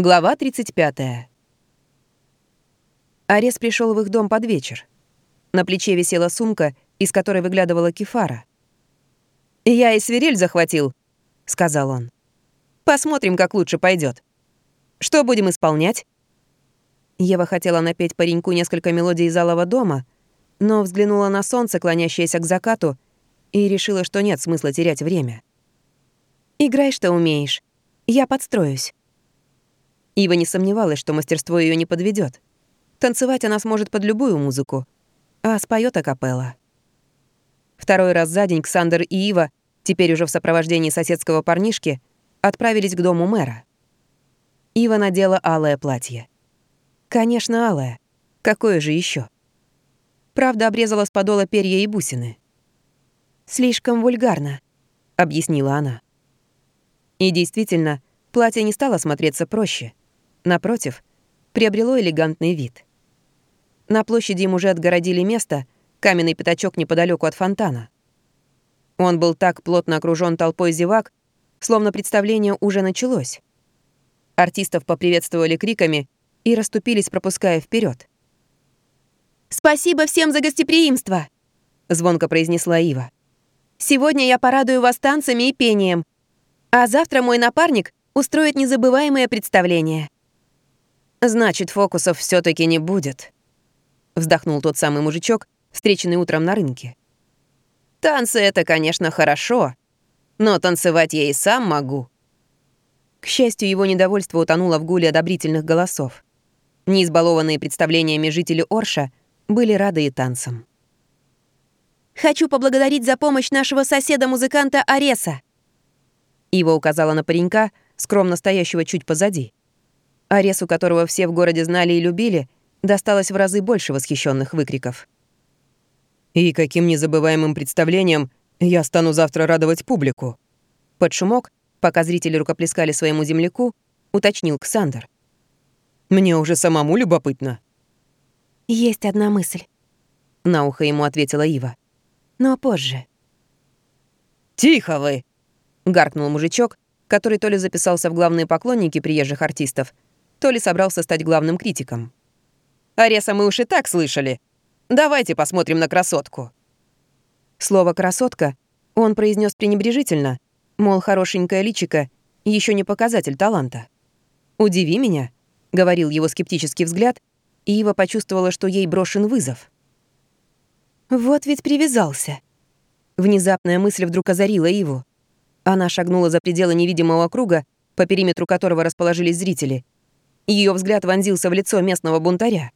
Глава 35. Арес пришел в их дом под вечер. На плече висела сумка, из которой выглядывала кефара. «Я и свирель захватил», — сказал он. «Посмотрим, как лучше пойдет. Что будем исполнять?» Ева хотела напеть пареньку несколько мелодий из алого дома, но взглянула на солнце, клонящееся к закату, и решила, что нет смысла терять время. «Играй, что умеешь. Я подстроюсь». Ива не сомневалась, что мастерство ее не подведет. Танцевать она сможет под любую музыку, а споет акапелла. Второй раз за день Ксандер и Ива, теперь уже в сопровождении соседского парнишки, отправились к дому мэра. Ива надела алое платье. Конечно, алое. Какое же еще? Правда, обрезала с подола перья и бусины. «Слишком вульгарно», — объяснила она. И действительно, платье не стало смотреться проще. Напротив, приобрело элегантный вид. На площади им уже отгородили место, каменный пятачок неподалеку от фонтана. Он был так плотно окружен толпой зевак, словно представление уже началось. Артистов поприветствовали криками и расступились, пропуская вперед. «Спасибо всем за гостеприимство!» — звонко произнесла Ива. «Сегодня я порадую вас танцами и пением, а завтра мой напарник устроит незабываемое представление». «Значит, фокусов все таки не будет», — вздохнул тот самый мужичок, встреченный утром на рынке. «Танцы — это, конечно, хорошо, но танцевать я и сам могу». К счастью, его недовольство утонуло в гуле одобрительных голосов. Неизбалованные представлениями жители Орша были рады и танцам. «Хочу поблагодарить за помощь нашего соседа-музыканта Ареса», Ива указала на паренька, скромно стоящего чуть позади. Аресу, которого все в городе знали и любили, досталось в разы больше восхищенных выкриков. «И каким незабываемым представлением я стану завтра радовать публику?» Под шумок, пока зрители рукоплескали своему земляку, уточнил Ксандр. «Мне уже самому любопытно». «Есть одна мысль», — на ухо ему ответила Ива. «Но позже». «Тихо вы!» — гаркнул мужичок, который то ли записался в главные поклонники приезжих артистов, то ли собрался стать главным критиком. «Ареса мы уж и так слышали. Давайте посмотрим на красотку». Слово «красотка» он произнес пренебрежительно, мол, хорошенькая личика еще не показатель таланта. «Удиви меня», — говорил его скептический взгляд, и Ива почувствовала, что ей брошен вызов. «Вот ведь привязался». Внезапная мысль вдруг озарила Иву. Она шагнула за пределы невидимого круга, по периметру которого расположились зрители, ее взгляд вонзился в лицо местного бунтаря.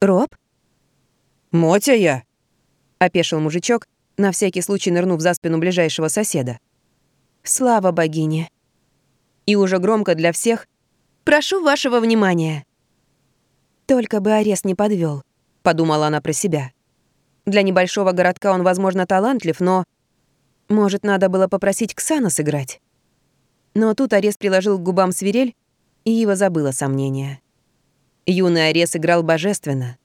«Роб?» «Мотя я!» — опешил мужичок, на всякий случай нырнув за спину ближайшего соседа. «Слава богине!» И уже громко для всех «Прошу вашего внимания!» «Только бы арест не подвел, подумала она про себя. Для небольшого городка он, возможно, талантлив, но... Может, надо было попросить Ксана сыграть? Но тут арест приложил к губам свирель и Ива забыла сомнения. Юный Арес играл божественно.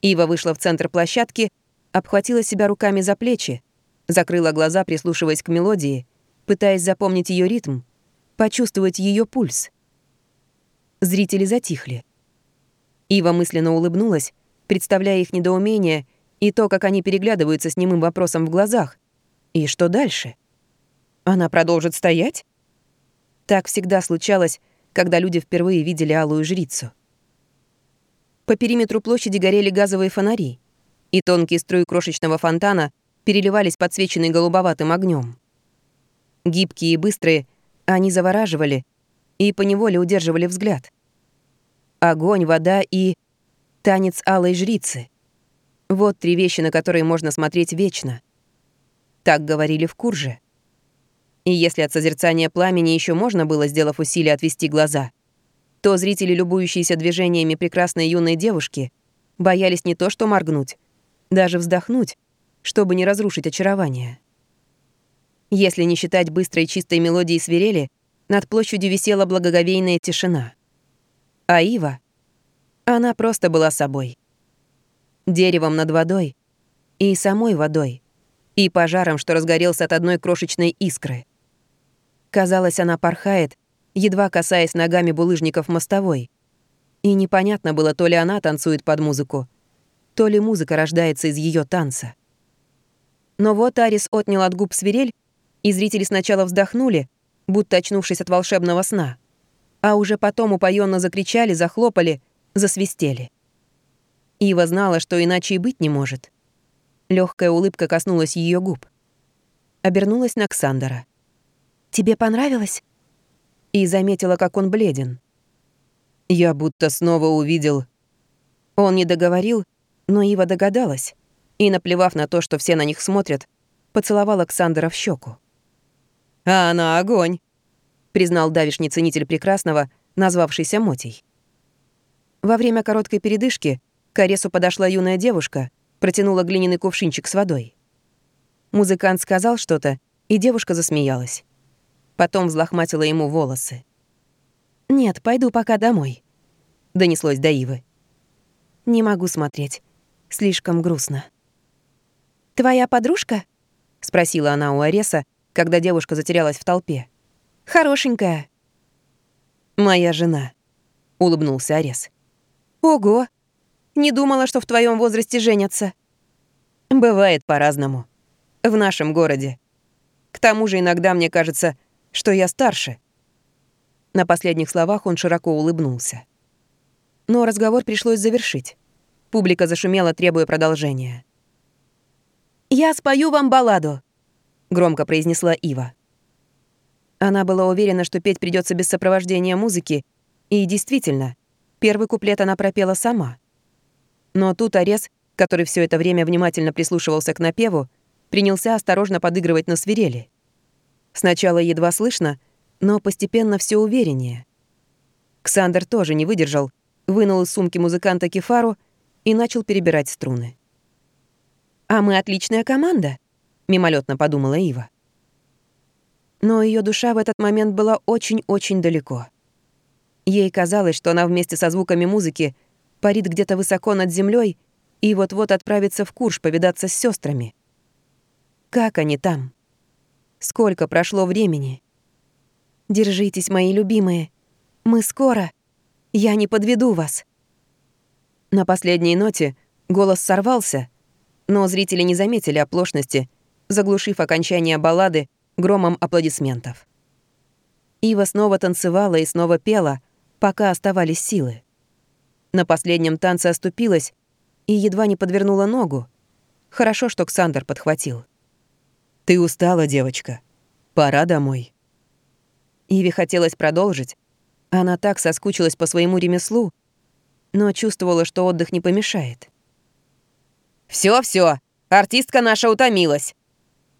Ива вышла в центр площадки, обхватила себя руками за плечи, закрыла глаза, прислушиваясь к мелодии, пытаясь запомнить ее ритм, почувствовать ее пульс. Зрители затихли. Ива мысленно улыбнулась, представляя их недоумение и то, как они переглядываются с немым вопросом в глазах. И что дальше? Она продолжит стоять? Так всегда случалось, когда люди впервые видели алую жрицу. По периметру площади горели газовые фонари, и тонкие струи крошечного фонтана переливались подсвеченные голубоватым огнем. Гибкие и быстрые, они завораживали и поневоле удерживали взгляд. Огонь, вода и... танец алой жрицы. Вот три вещи, на которые можно смотреть вечно. Так говорили в Курже. И если от созерцания пламени еще можно было, сделав усилие, отвести глаза, то зрители, любующиеся движениями прекрасной юной девушки, боялись не то что моргнуть, даже вздохнуть, чтобы не разрушить очарование. Если не считать быстрой чистой мелодии свирели, над площадью висела благоговейная тишина. А Ива? Она просто была собой. Деревом над водой и самой водой, и пожаром, что разгорелся от одной крошечной искры. Казалось, она порхает, едва касаясь ногами булыжников мостовой. И непонятно было, то ли она танцует под музыку, то ли музыка рождается из ее танца. Но вот Арис отнял от губ свирель, и зрители сначала вздохнули, будто очнувшись от волшебного сна, а уже потом упоенно закричали, захлопали, засвистели. Ива знала, что иначе и быть не может. Легкая улыбка коснулась ее губ. Обернулась на Ксандера. «Тебе понравилось?» И заметила, как он бледен. Я будто снова увидел... Он не договорил, но Ива догадалась и, наплевав на то, что все на них смотрят, поцеловал Александра в щеку. «А она огонь», — признал давишний ценитель прекрасного, назвавшийся Мотей. Во время короткой передышки к Аресу подошла юная девушка, протянула глиняный кувшинчик с водой. Музыкант сказал что-то, и девушка засмеялась. Потом взлохматила ему волосы. «Нет, пойду пока домой», — донеслось до Ивы. «Не могу смотреть. Слишком грустно». «Твоя подружка?» — спросила она у Ареса, когда девушка затерялась в толпе. «Хорошенькая». «Моя жена», — улыбнулся Арес. «Ого! Не думала, что в твоем возрасте женятся». «Бывает по-разному. В нашем городе. К тому же иногда мне кажется, что я старше». На последних словах он широко улыбнулся. Но разговор пришлось завершить. Публика зашумела, требуя продолжения. «Я спою вам балладу», — громко произнесла Ива. Она была уверена, что петь придется без сопровождения музыки, и действительно, первый куплет она пропела сама. Но тут Арес, который все это время внимательно прислушивался к напеву, принялся осторожно подыгрывать на свирели. Сначала едва слышно, но постепенно все увереннее. Ксандер тоже не выдержал, вынул из сумки музыканта кефару и начал перебирать струны. «А мы отличная команда», — мимолетно подумала Ива. Но ее душа в этот момент была очень-очень далеко. Ей казалось, что она вместе со звуками музыки парит где-то высоко над землей и вот-вот отправится в Курш повидаться с сестрами. Как они там? Сколько прошло времени? Держитесь, мои любимые. Мы скоро. Я не подведу вас. На последней ноте голос сорвался, но зрители не заметили оплошности, заглушив окончание баллады громом аплодисментов. Ива снова танцевала и снова пела, пока оставались силы. На последнем танце оступилась и едва не подвернула ногу. Хорошо, что Ксандр подхватил. «Ты устала, девочка. Пора домой». Иве хотелось продолжить. Она так соскучилась по своему ремеслу, но чувствовала, что отдых не помешает. Все, все, артистка наша утомилась!»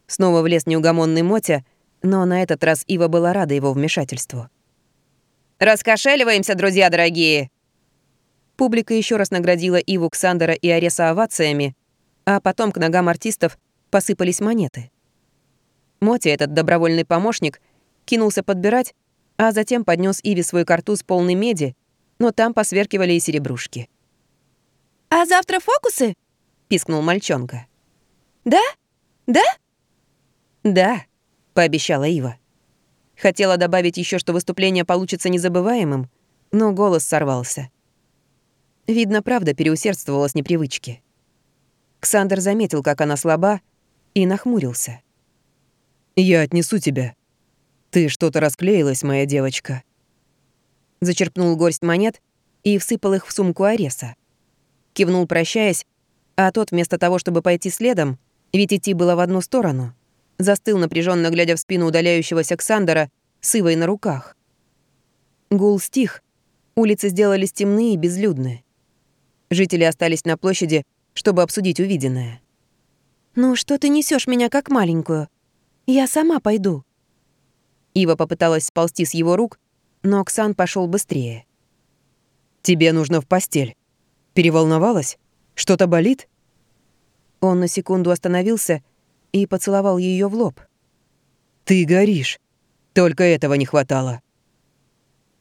Снова влез неугомонный Мотя, но на этот раз Ива была рада его вмешательству. «Раскошеливаемся, друзья дорогие!» Публика еще раз наградила Иву Ксандера и Ареса овациями, а потом к ногам артистов посыпались монеты. Мотя, этот добровольный помощник, кинулся подбирать, а затем поднес Иве свой картуз полный меди, но там посверкивали и серебрушки. «А завтра фокусы?» — пискнул мальчонка. «Да? Да?» «Да», — пообещала Ива. Хотела добавить еще, что выступление получится незабываемым, но голос сорвался. Видно, правда переусердствовала с непривычки. Ксандр заметил, как она слаба, и нахмурился. «Я отнесу тебя. Ты что-то расклеилась, моя девочка» зачерпнул горсть монет и всыпал их в сумку Ареса. Кивнул, прощаясь, а тот вместо того, чтобы пойти следом, ведь идти было в одну сторону, застыл напряженно глядя в спину удаляющегося Ксандера с Ивой на руках. Гул стих, улицы сделались темные и безлюдные. Жители остались на площади, чтобы обсудить увиденное. «Ну что ты несешь меня как маленькую? Я сама пойду». Ива попыталась сползти с его рук, но Оксан пошел быстрее. «Тебе нужно в постель. Переволновалась? Что-то болит?» Он на секунду остановился и поцеловал ее в лоб. «Ты горишь. Только этого не хватало».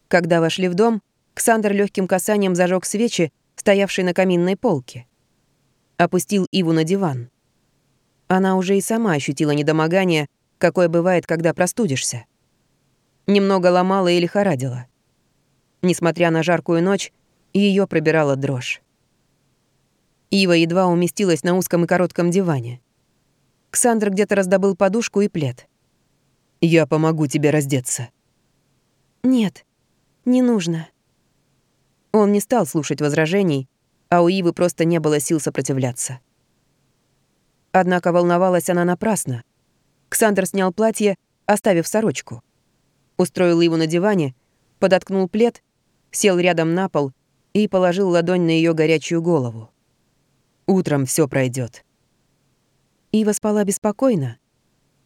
Когда вошли в дом, Ксандр легким касанием зажег свечи, стоявшие на каминной полке. Опустил Иву на диван. Она уже и сама ощутила недомогание, какое бывает, когда простудишься. немного ломала и лихорадила. Несмотря на жаркую ночь, ее пробирала дрожь. Ива едва уместилась на узком и коротком диване. Ксандр где-то раздобыл подушку и плед. «Я помогу тебе раздеться». «Нет, не нужно». Он не стал слушать возражений, а у Ивы просто не было сил сопротивляться. Однако волновалась она напрасно. Ксандр снял платье, оставив сорочку. Устроил его на диване, подоткнул плед, сел рядом на пол и положил ладонь на ее горячую голову. Утром все пройдет. Ива спала беспокойно.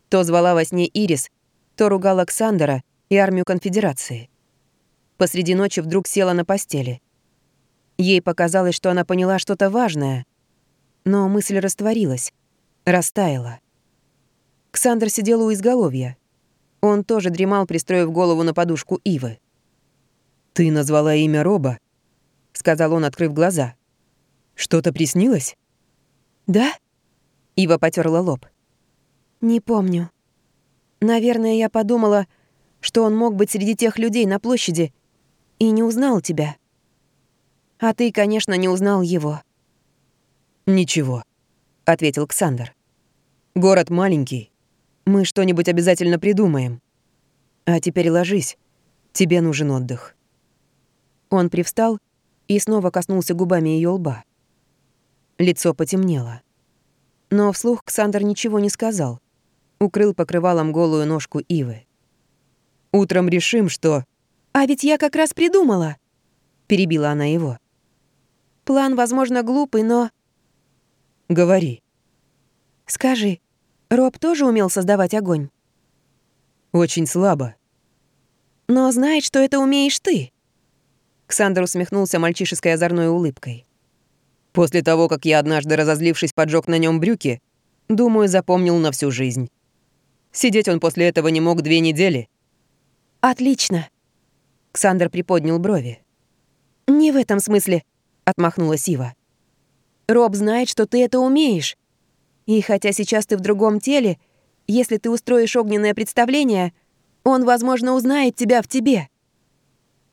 То звала во сне Ирис, то ругала Александра и армию конфедерации. Посреди ночи вдруг села на постели. Ей показалось, что она поняла что-то важное, но мысль растворилась, растаяла. Ксандр сидел у изголовья. Он тоже дремал, пристроив голову на подушку Ивы. «Ты назвала имя Роба?» — сказал он, открыв глаза. Что-то приснилось? Да? Ива потерла лоб. Не помню. Наверное, я подумала, что он мог быть среди тех людей на площади и не узнал тебя. А ты, конечно, не узнал его. Ничего, ответил Ксандр. Город маленький. Мы что-нибудь обязательно придумаем. А теперь ложись. Тебе нужен отдых. Он привстал и снова коснулся губами ее лба. Лицо потемнело. Но вслух Ксандр ничего не сказал. Укрыл покрывалом голую ножку Ивы. «Утром решим, что...» «А ведь я как раз придумала!» Перебила она его. «План, возможно, глупый, но...» «Говори». «Скажи, Роб тоже умел создавать огонь?» «Очень слабо». «Но знает, что это умеешь ты». Ксандр усмехнулся мальчишеской озорной улыбкой. После того, как я однажды, разозлившись, поджег на нем брюки, думаю, запомнил на всю жизнь. Сидеть он после этого не мог две недели. «Отлично!» Ксандр приподнял брови. «Не в этом смысле», — отмахнулась Ива. «Роб знает, что ты это умеешь. И хотя сейчас ты в другом теле, если ты устроишь огненное представление, он, возможно, узнает тебя в тебе».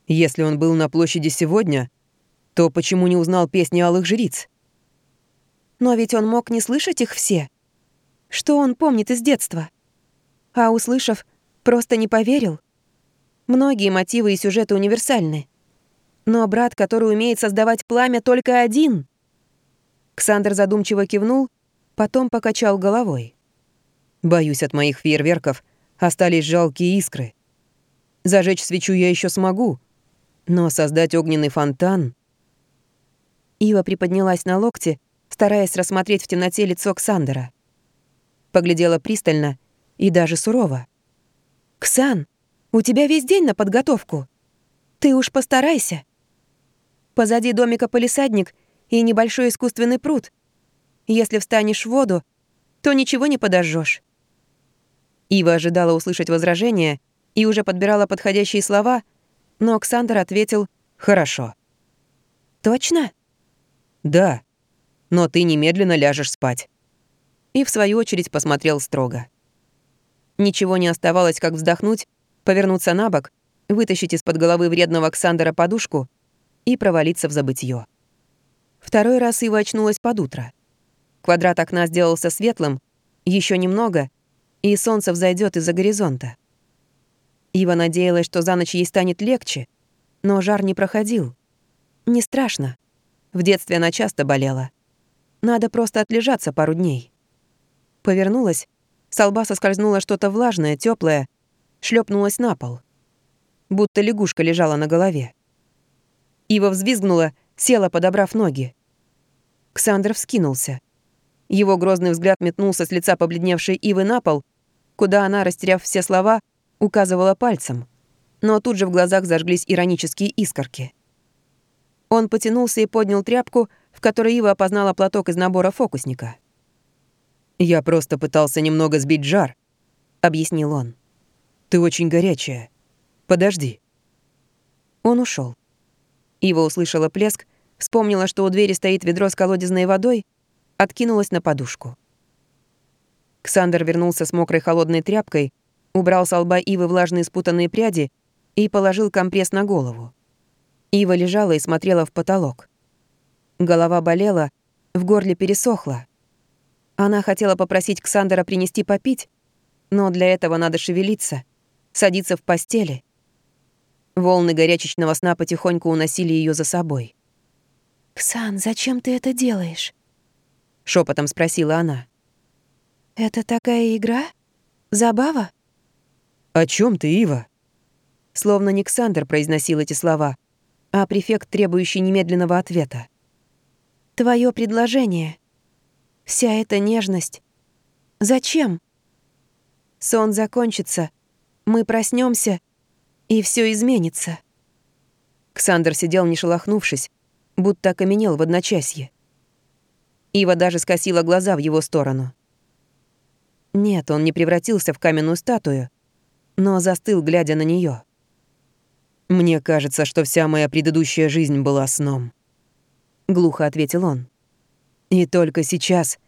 «Если он был на площади сегодня, то почему не узнал песни алых жриц? Но ведь он мог не слышать их все. Что он помнит из детства? А услышав, просто не поверил. Многие мотивы и сюжеты универсальны. Но брат, который умеет создавать пламя, только один. Ксандр задумчиво кивнул, потом покачал головой. Боюсь, от моих фейерверков остались жалкие искры. Зажечь свечу я еще смогу, но создать огненный фонтан... Ива приподнялась на локте, стараясь рассмотреть в темноте лицо Ксандера. Поглядела пристально и даже сурово. «Ксан, у тебя весь день на подготовку. Ты уж постарайся. Позади домика полисадник и небольшой искусственный пруд. Если встанешь в воду, то ничего не подожжешь. Ива ожидала услышать возражение и уже подбирала подходящие слова, но Ксандр ответил «Хорошо». «Точно?» «Да, но ты немедленно ляжешь спать». И в свою очередь посмотрел строго. Ничего не оставалось, как вздохнуть, повернуться на бок, вытащить из-под головы вредного Оксандра подушку и провалиться в забытье. Второй раз Ива очнулась под утро. Квадрат окна сделался светлым, еще немного, и солнце взойдет из-за горизонта. Ива надеялась, что за ночь ей станет легче, но жар не проходил. Не страшно. В детстве она часто болела. Надо просто отлежаться пару дней. Повернулась, с лба соскользнуло что-то влажное, теплое, шлепнулась на пол. Будто лягушка лежала на голове. Ива взвизгнула, села, подобрав ноги. Ксандр вскинулся. Его грозный взгляд метнулся с лица побледневшей Ивы на пол, куда она, растеряв все слова, указывала пальцем. Но тут же в глазах зажглись иронические искорки. Он потянулся и поднял тряпку, в которой Ива опознала платок из набора фокусника. «Я просто пытался немного сбить жар», — объяснил он. «Ты очень горячая. Подожди». Он ушел. Ива услышала плеск, вспомнила, что у двери стоит ведро с колодезной водой, откинулась на подушку. Ксандр вернулся с мокрой холодной тряпкой, убрал с лба Ивы влажные спутанные пряди и положил компресс на голову. Ива лежала и смотрела в потолок. Голова болела, в горле пересохло. Она хотела попросить Ксандера принести попить, но для этого надо шевелиться, садиться в постели. Волны горячечного сна потихоньку уносили ее за собой. «Ксан, зачем ты это делаешь?» — шепотом спросила она. «Это такая игра? Забава?» «О чем ты, Ива?» Словно не Ксандер произносил эти слова, а префект, требующий немедленного ответа. Твое предложение. Вся эта нежность. Зачем? Сон закончится, мы проснемся, и все изменится. Ксандер сидел, не шелохнувшись, будто окаменел в одночасье. Ива даже скосила глаза в его сторону. Нет, он не превратился в каменную статую, но застыл, глядя на нее. «Мне кажется, что вся моя предыдущая жизнь была сном», — глухо ответил он. «И только сейчас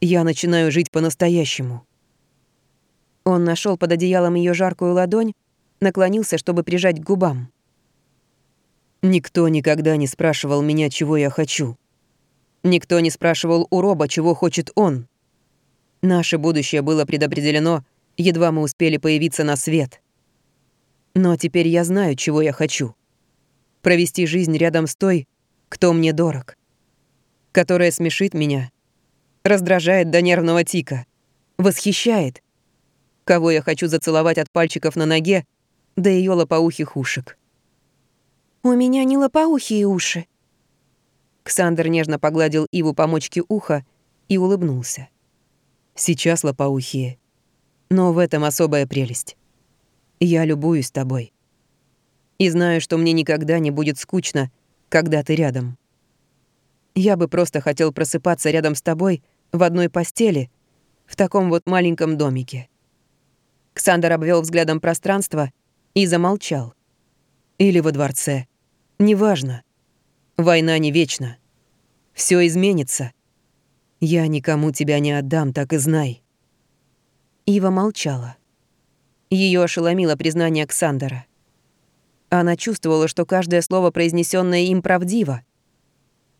я начинаю жить по-настоящему». Он нашел под одеялом ее жаркую ладонь, наклонился, чтобы прижать к губам. Никто никогда не спрашивал меня, чего я хочу. Никто не спрашивал у Роба, чего хочет он. Наше будущее было предопределено, едва мы успели появиться на свет. Но теперь я знаю, чего я хочу. Провести жизнь рядом с той, кто мне дорог. Которая смешит меня, раздражает до нервного тика, восхищает. Кого я хочу зацеловать от пальчиков на ноге до ее лопоухих ушек. «У меня не лопоухие уши». Ксандр нежно погладил Иву по мочке уха и улыбнулся. «Сейчас лопоухие. Но в этом особая прелесть. Я любуюсь тобой. И знаю, что мне никогда не будет скучно, когда ты рядом. Я бы просто хотел просыпаться рядом с тобой в одной постели, в таком вот маленьком домике. Ксандр обвел взглядом пространство и замолчал. Или во дворце. Неважно. Война не вечна. Все изменится. Я никому тебя не отдам, так и знай. Ива молчала. Ее ошеломило признание Ксандера. Она чувствовала, что каждое слово, произнесенное им, правдиво,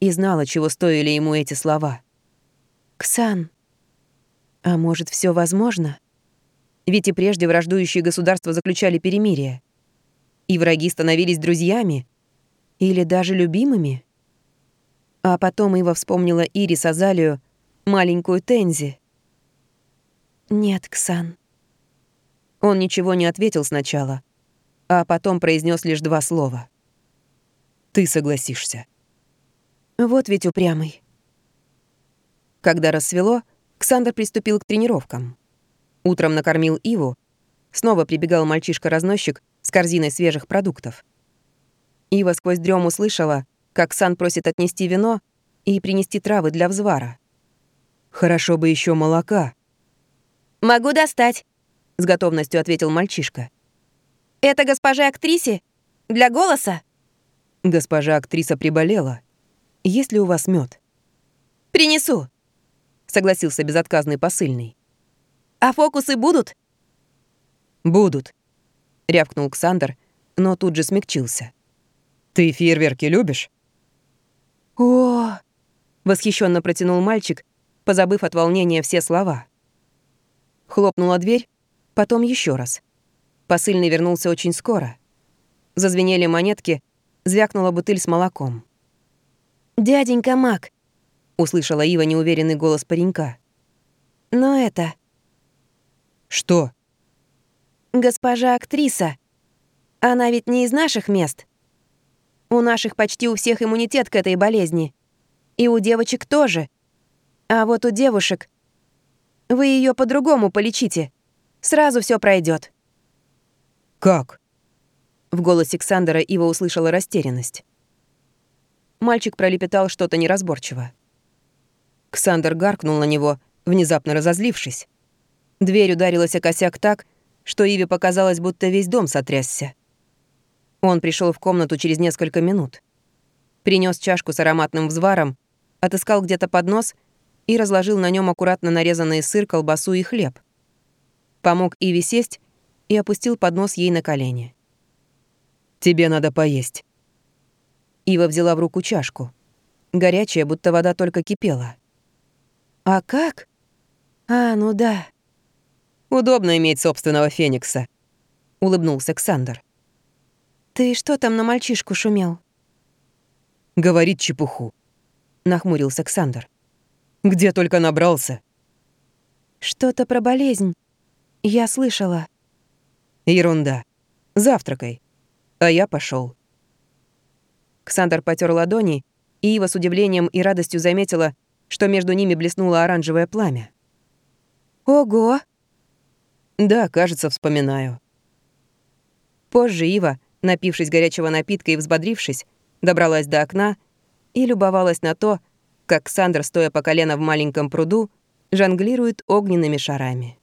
и знала, чего стоили ему эти слова. «Ксан, а может, все возможно?» Ведь и прежде враждующие государства заключали перемирие. И враги становились друзьями или даже любимыми. А потом Ива вспомнила Ирис Азалию, маленькую Тензи. «Нет, Ксан», он ничего не ответил сначала, а потом произнес лишь два слова. «Ты согласишься». Вот ведь упрямый. Когда рассвело, Ксандр приступил к тренировкам. Утром накормил Иву, снова прибегал мальчишка-разносчик с корзиной свежих продуктов. Ива сквозь дрему слышала, как Сан просит отнести вино и принести травы для взвара. «Хорошо бы еще молока». «Могу достать», — с готовностью ответил мальчишка. «Это госпожа актрисе? Для голоса?» Госпожа актриса приболела. Есть ли у вас мед? «Принесу», — согласился безотказный посыльный. «А фокусы будут?» «Будут», — рявкнул Ксандр, но тут же смягчился. «Ты фейерверки любишь?» «О!» — восхищенно протянул мальчик, позабыв от волнения все слова. Хлопнула дверь, Потом еще раз. Посыльный вернулся очень скоро. Зазвенели монетки, звякнула бутыль с молоком. «Дяденька Мак», — услышала Ива неуверенный голос паренька. «Но это...» «Что?» «Госпожа актриса. Она ведь не из наших мест. У наших почти у всех иммунитет к этой болезни. И у девочек тоже. А вот у девушек... Вы ее по-другому полечите. Сразу все пройдет. «Как?» В голосе Ксандера Ива услышала растерянность. Мальчик пролепетал что-то неразборчиво. Ксандер гаркнул на него, внезапно разозлившись. Дверь ударилась о косяк так, что Иве показалось, будто весь дом сотрясся. Он пришел в комнату через несколько минут. Принес чашку с ароматным взваром, отыскал где-то поднос и разложил на нем аккуратно нарезанный сыр, колбасу и хлеб — помог Иве сесть и опустил поднос ей на колени. «Тебе надо поесть». Ива взяла в руку чашку. Горячая, будто вода только кипела. «А как? А, ну да». «Удобно иметь собственного феникса», — улыбнулся Ксандр. «Ты что там на мальчишку шумел?» «Говорит чепуху», — нахмурился Ксандр. «Где только набрался?» «Что-то про болезнь. Я слышала». «Ерунда. Завтракай. А я пошел. Ксандр потер ладони, и Ива с удивлением и радостью заметила, что между ними блеснуло оранжевое пламя. «Ого!» «Да, кажется, вспоминаю». Позже Ива, напившись горячего напитка и взбодрившись, добралась до окна и любовалась на то, как Сандр, стоя по колено в маленьком пруду, жонглирует огненными шарами.